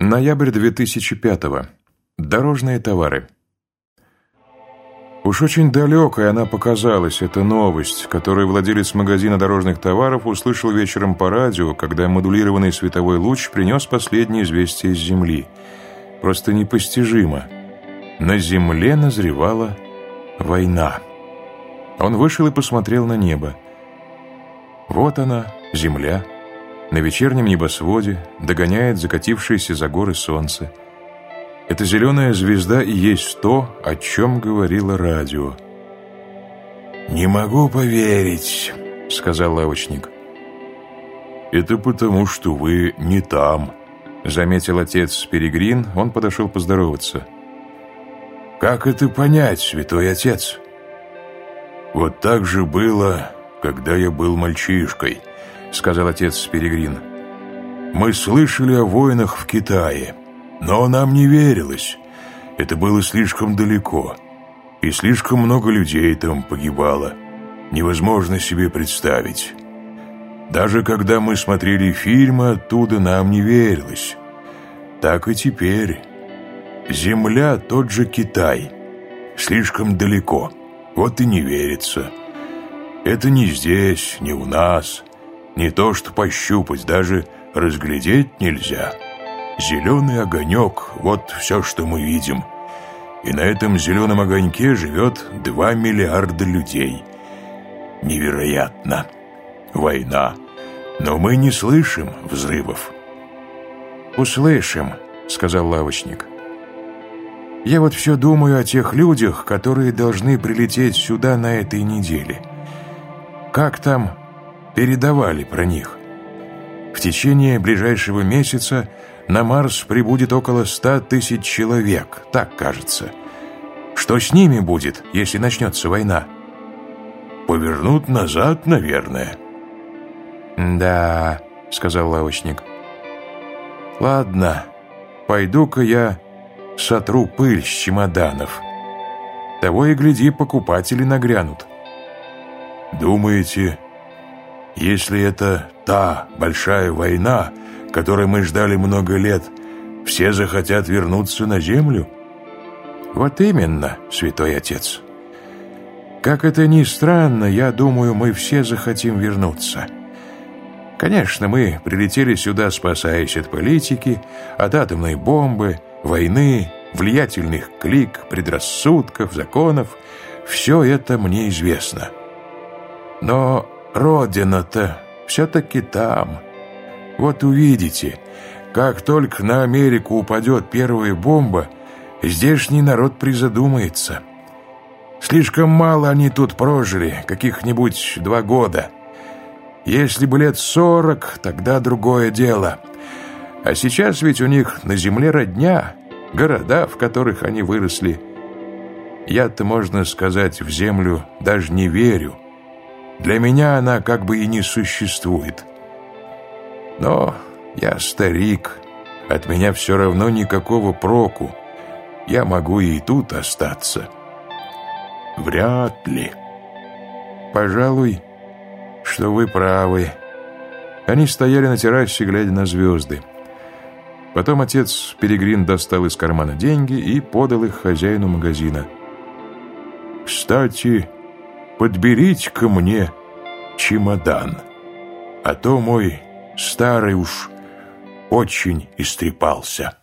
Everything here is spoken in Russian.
Ноябрь 2005-го. Дорожные товары. Уж очень далекой она показалась, эта новость, которую владелец магазина дорожных товаров услышал вечером по радио, когда модулированный световой луч принес последнее известие из Земли. Просто непостижимо. На Земле назревала война. Он вышел и посмотрел на небо. Вот она, Земля, на вечернем небосводе догоняет закатившееся за горы солнце. Эта зеленая звезда и есть то, о чем говорило радио. «Не могу поверить», — сказал лавочник. «Это потому, что вы не там», — заметил отец Перегрин. Он подошел поздороваться. «Как это понять, святой отец?» «Вот так же было, когда я был мальчишкой», — сказал отец Перегрин. «Мы слышали о войнах в Китае, но нам не верилось. Это было слишком далеко, и слишком много людей там погибало. Невозможно себе представить. Даже когда мы смотрели фильмы оттуда, нам не верилось. Так и теперь. Земля — тот же Китай. Слишком далеко, вот и не верится. Это не здесь, не у нас». Не то что пощупать, даже разглядеть нельзя. Зеленый огонек — вот все, что мы видим. И на этом зеленом огоньке живет два миллиарда людей. Невероятно. Война. Но мы не слышим взрывов. «Услышим», — сказал лавочник. «Я вот все думаю о тех людях, которые должны прилететь сюда на этой неделе. Как там передавали про них. В течение ближайшего месяца на Марс прибудет около ста тысяч человек, так кажется. Что с ними будет, если начнется война? Повернут назад, наверное. «Да», — сказал лавочник. «Ладно, пойду-ка я сотру пыль с чемоданов. Того и гляди, покупатели нагрянут». «Думаете, если это та большая война, которой мы ждали много лет, все захотят вернуться на землю? Вот именно, святой отец. Как это ни странно, я думаю, мы все захотим вернуться. Конечно, мы прилетели сюда, спасаясь от политики, от атомной бомбы, войны, влиятельных клик, предрассудков, законов. Все это мне известно. Но Родина-то все-таки там. Вот увидите, как только на Америку упадет первая бомба, здешний народ призадумается. Слишком мало они тут прожили, каких-нибудь два года. Если бы лет сорок, тогда другое дело. А сейчас ведь у них на земле родня, города, в которых они выросли. Я-то, можно сказать, в землю даже не верю. Для меня она как бы и не существует. Но я старик, от меня все равно никакого проку. Я могу и тут остаться. Вряд ли. Пожалуй, что вы правы. Они стояли на террасе, глядя на звезды. Потом отец Перегрин достал из кармана деньги и подал их хозяину магазина. «Кстати, подберите ко мне чемодан, а то мой старый уж очень истрепался».